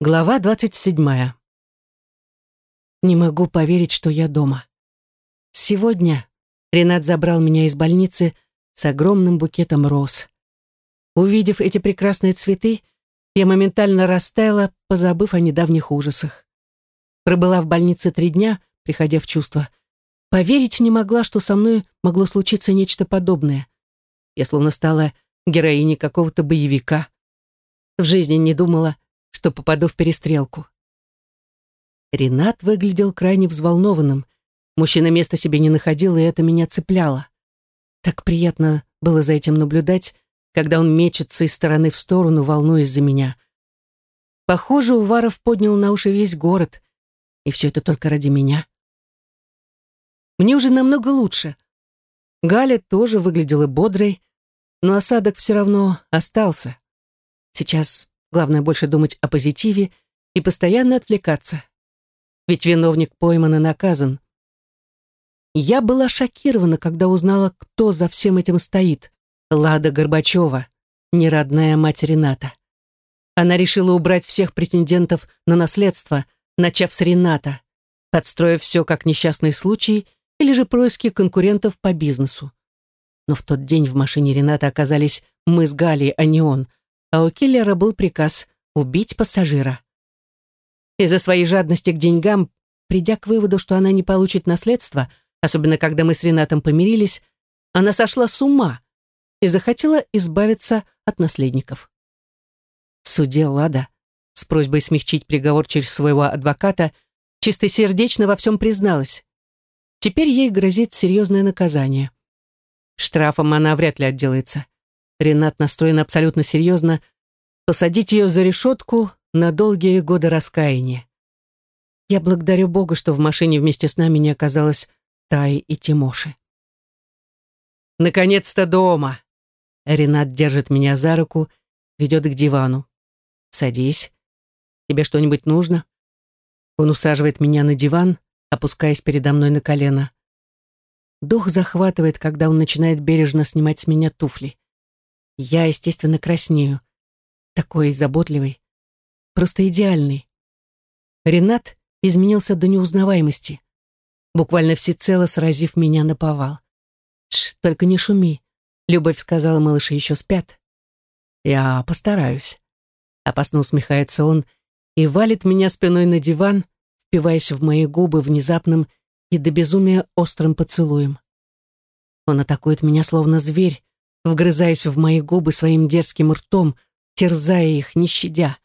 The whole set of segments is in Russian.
Глава двадцать седьмая. Не могу поверить, что я дома. Сегодня Ренат забрал меня из больницы с огромным букетом роз. Увидев эти прекрасные цветы, я моментально растаяла, позабыв о недавних ужасах. Пробыла в больнице три дня, приходя в чувство. Поверить не могла, что со мной могло случиться нечто подобное. Я словно стала героиней какого-то боевика. В жизни не думала, что попаду в перестрелку. Ренат выглядел крайне взволнованным. Мужчина места себе не находил, и это меня цепляло. Так приятно было за этим наблюдать, когда он мечется из стороны в сторону, волнуясь за меня. Похоже, Уваров поднял на уши весь город, и все это только ради меня. Мне уже намного лучше. Галя тоже выглядела бодрой, но осадок все равно остался. Сейчас Главное больше думать о позитиве и постоянно отвлекаться. Ведь виновник пойман и наказан. Я была шокирована, когда узнала, кто за всем этим стоит. Лада Горбачева, неродная мать Рената. Она решила убрать всех претендентов на наследство, начав с Рената, подстроив все как несчастный случай или же происки конкурентов по бизнесу. Но в тот день в машине Рената оказались мы с Галей, а не он — а у киллера был приказ убить пассажира. Из-за своей жадности к деньгам, придя к выводу, что она не получит наследство, особенно когда мы с Ренатом помирились, она сошла с ума и захотела избавиться от наследников. В суде Лада с просьбой смягчить приговор через своего адвоката чистосердечно во всем призналась. Теперь ей грозит серьезное наказание. Штрафом она вряд ли отделается. Ренат настроен абсолютно серьезно посадить ее за решетку на долгие годы раскаяния. Я благодарю Бога, что в машине вместе с нами не оказалось Таи и Тимоши. «Наконец-то дома!» Ренат держит меня за руку, ведет к дивану. «Садись. Тебе что-нибудь нужно?» Он усаживает меня на диван, опускаясь передо мной на колено. Дух захватывает, когда он начинает бережно снимать с меня туфли. Я, естественно, краснею. Такой заботливый. Просто идеальный. Ренат изменился до неузнаваемости, буквально всецело сразив меня на повал. «Тш, только не шуми», — Любовь сказала, малыши еще спят. «Я постараюсь». Опасно усмехается он и валит меня спиной на диван, впиваясь в мои губы внезапным и до безумия острым поцелуем. Он атакует меня словно зверь, вгрызаясь в мои губы своим дерзким ртом, терзая их, не щадя,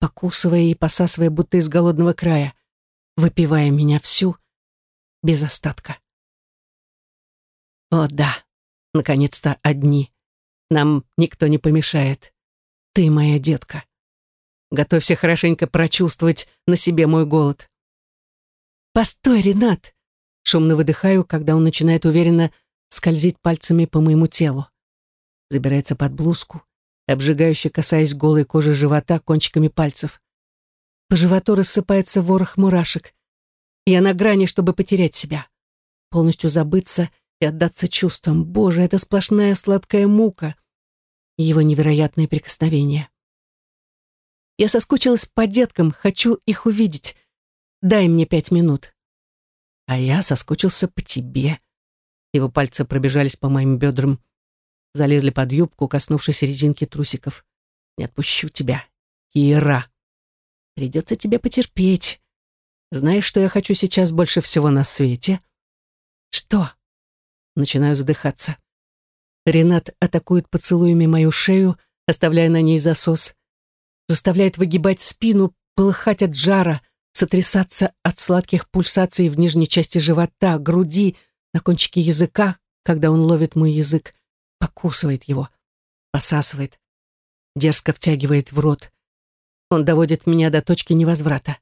покусывая и посасывая, будто из голодного края, выпивая меня всю, без остатка. О да, наконец-то одни. Нам никто не помешает. Ты моя детка. Готовься хорошенько прочувствовать на себе мой голод. Постой, Ренат! Шумно выдыхаю, когда он начинает уверенно скользить пальцами по моему телу забирается под блузку, обжигающе касаясь голой кожи живота кончиками пальцев. По животу рассыпается ворох мурашек. Я на грани, чтобы потерять себя. Полностью забыться и отдаться чувствам. Боже, это сплошная сладкая мука. Его невероятные прикосновения. Я соскучилась по деткам, хочу их увидеть. Дай мне пять минут. А я соскучился по тебе. Его пальцы пробежались по моим бедрам, залезли под юбку, коснувшись резинки трусиков. «Не отпущу тебя, Кира. Придется тебе потерпеть. Знаешь, что я хочу сейчас больше всего на свете?» «Что?» Начинаю задыхаться. Ренат атакует поцелуями мою шею, оставляя на ней засос. Заставляет выгибать спину, полыхать от жара, сотрясаться от сладких пульсаций в нижней части живота, груди, на кончике языка, когда он ловит мой язык покусывает его, посасывает, дерзко втягивает в рот. Он доводит меня до точки невозврата.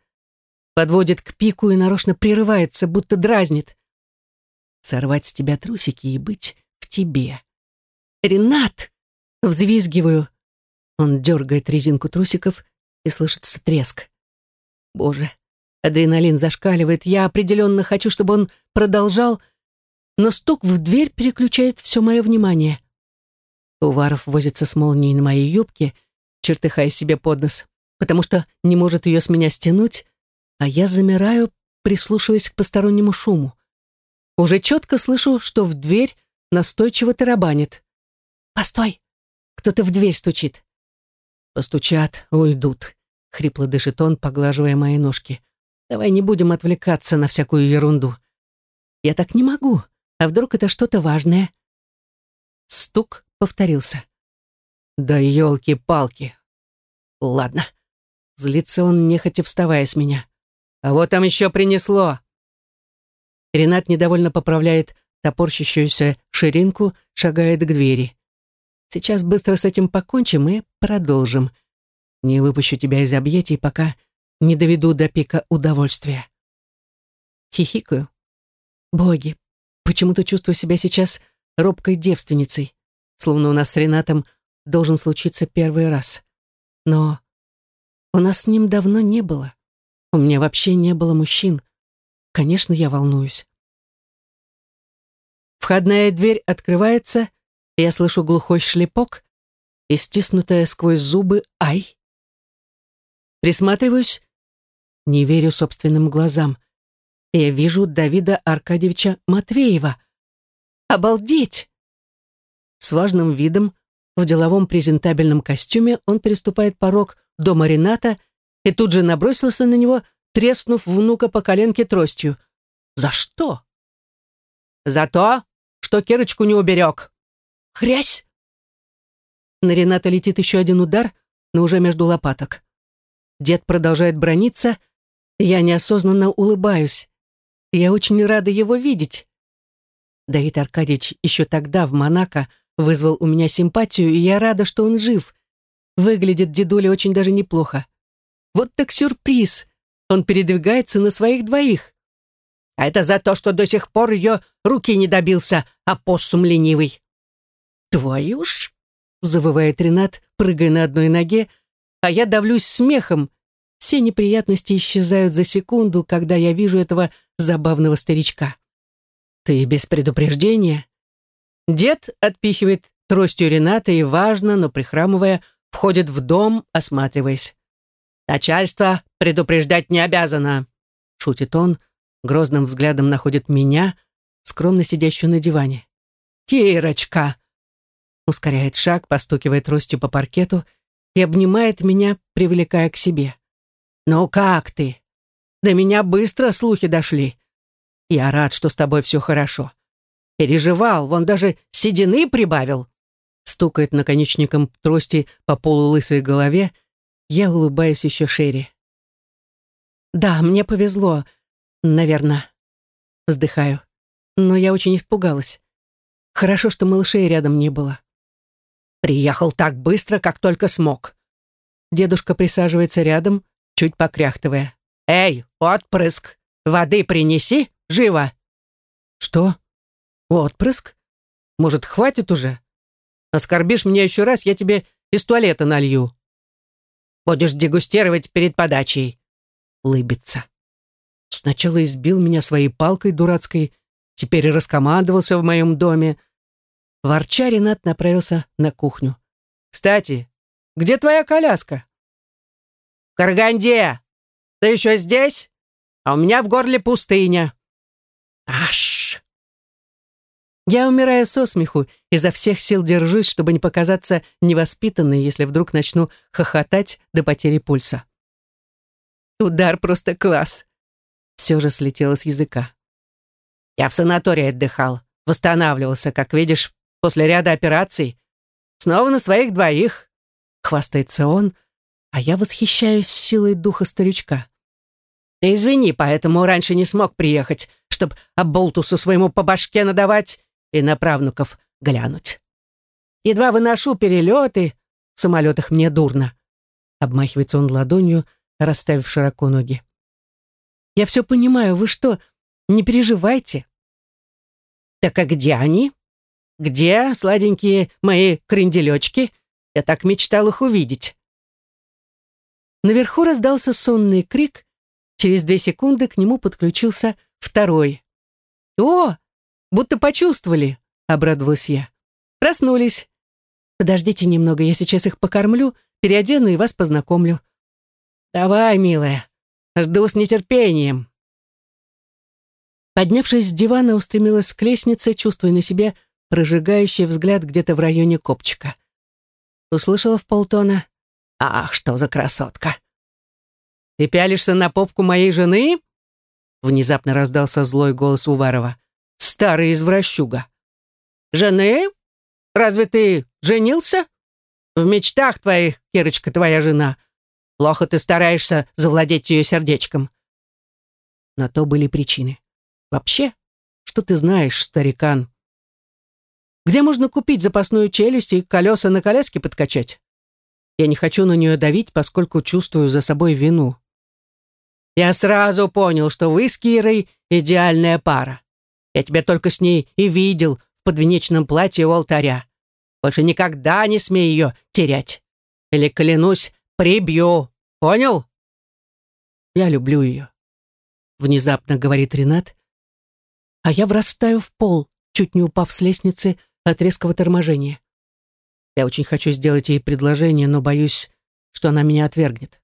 Подводит к пику и нарочно прерывается, будто дразнит. Сорвать с тебя трусики и быть в тебе. «Ренат!» Взвизгиваю. Он дергает резинку трусиков и слышится треск. Боже, адреналин зашкаливает. Я определенно хочу, чтобы он продолжал, но стук в дверь переключает все мое внимание. Уваров возится с молнией на моей юбке, чертыхая себе под нос. потому что не может ее с меня стянуть, а я замираю, прислушиваясь к постороннему шуму. Уже четко слышу, что в дверь настойчиво тарабанит. «Постой! Кто-то в дверь стучит!» «Постучат, уйдут», — хрипло дышит он, поглаживая мои ножки. «Давай не будем отвлекаться на всякую ерунду. Я так не могу. А вдруг это что-то важное?» Стук повторился. «Да елки-палки!» «Ладно». Злится он, нехотя вставая с меня. «А вот там еще принесло!» Ренат недовольно поправляет топорщащуюся ширинку, шагает к двери. «Сейчас быстро с этим покончим и продолжим. Не выпущу тебя из объятий, пока не доведу до пика удовольствия». Хихикаю. «Боги, почему-то чувствую себя сейчас робкой девственницей, словно у нас с Ренатом должен случиться первый раз. Но у нас с ним давно не было. У меня вообще не было мужчин. Конечно, я волнуюсь. Входная дверь открывается, я слышу глухой шлепок и стиснутая сквозь зубы «Ай!». Присматриваюсь, не верю собственным глазам. Я вижу Давида Аркадьевича Матвеева. Обалдеть! С важным видом, в деловом презентабельном костюме, он переступает порог дома Рената и тут же набросился на него, треснув внука по коленке тростью. «За что?» «За то, что Кирочку не уберег». «Хрясь!» На Рената летит еще один удар, но уже между лопаток. Дед продолжает брониться, я неосознанно улыбаюсь. Я очень рада его видеть. Давид Аркадьевич еще тогда в Монако вызвал у меня симпатию, и я рада, что он жив. Выглядит дедуля очень даже неплохо. Вот так сюрприз. Он передвигается на своих двоих. А это за то, что до сих пор ее руки не добился, а посум ленивый. Твою ж, завывает Ренат, прыгая на одной ноге, а я давлюсь смехом. Все неприятности исчезают за секунду, когда я вижу этого забавного старичка. Ты без предупреждения? Дед отпихивает тростью Рената и, важно, но прихрамывая, входит в дом, осматриваясь. «Начальство предупреждать не обязано», — шутит он, грозным взглядом находит меня, скромно сидящую на диване. «Кирочка!» Ускоряет шаг, постукивает тростью по паркету и обнимает меня, привлекая к себе. «Ну как ты? До меня быстро слухи дошли. Я рад, что с тобой все хорошо. Переживал, вон даже седины прибавил». Стукает наконечником трости по полулысой голове, я улыбаюсь еще шире. «Да, мне повезло, наверное». Вздыхаю. Но я очень испугалась. Хорошо, что малышей рядом не было. Приехал так быстро, как только смог. Дедушка присаживается рядом, чуть покряхтывая. «Эй, отпрыск, воды принеси, живо!» «Что? Отпрыск? Может, хватит уже? Оскорбишь меня еще раз, я тебе из туалета налью». Будешь дегустировать перед подачей. Лыбится. Сначала избил меня своей палкой дурацкой, теперь раскомандовался в моем доме. Ворча Ренат направился на кухню. «Кстати, где твоя коляска?» «В Караганде! Ты еще здесь? А у меня в горле пустыня». «Аш!» Я умираю со смеху, изо всех сил держусь, чтобы не показаться невоспитанной, если вдруг начну хохотать до потери пульса. Удар просто класс. Все же слетело с языка. Я в санатории отдыхал, восстанавливался, как видишь, после ряда операций. Снова на своих двоих. Хвастается он, а я восхищаюсь силой духа старичка. Ты извини, поэтому раньше не смог приехать, чтобы оболтусу своему по башке надавать и на правнуков глянуть. Едва выношу перелеты, в самолетах мне дурно. Обмахивается он ладонью, расставив широко ноги. Я все понимаю, вы что, не переживайте. Так а где они? Где сладенькие мои кренделечки? Я так мечтал их увидеть. Наверху раздался сонный крик. Через две секунды к нему подключился второй. «О, Будто почувствовали, обрадовалась я. Проснулись. Подождите немного, я сейчас их покормлю, переодену и вас познакомлю. Давай, милая, жду с нетерпением. Поднявшись с дивана, устремилась к лестнице, чувствуя на себе прожигающий взгляд где-то в районе копчика. Услышала в полтона. «Ах, что за красотка!» «Ты пялишься на попку моей жены?» Внезапно раздался злой голос Уварова. «Старый извращуга!» «Жены? Разве ты женился? В мечтах твоих, Кирочка, твоя жена. Плохо ты стараешься завладеть ее сердечком». На то были причины. Вообще, что ты знаешь, старикан? Где можно купить запасную челюсть и колеса на коляске подкачать? Я не хочу на нее давить, поскольку чувствую за собой вину. Я сразу понял, что вы с Кирой идеальная пара. Я тебя только с ней и видел в подвенечном платье у алтаря. Больше никогда не смей ее терять. Или, клянусь, прибью. Понял? Я люблю ее. Внезапно говорит Ренат, а я врастаю в пол, чуть не упав с лестницы от резкого торможения. Я очень хочу сделать ей предложение, но боюсь, что она меня отвергнет.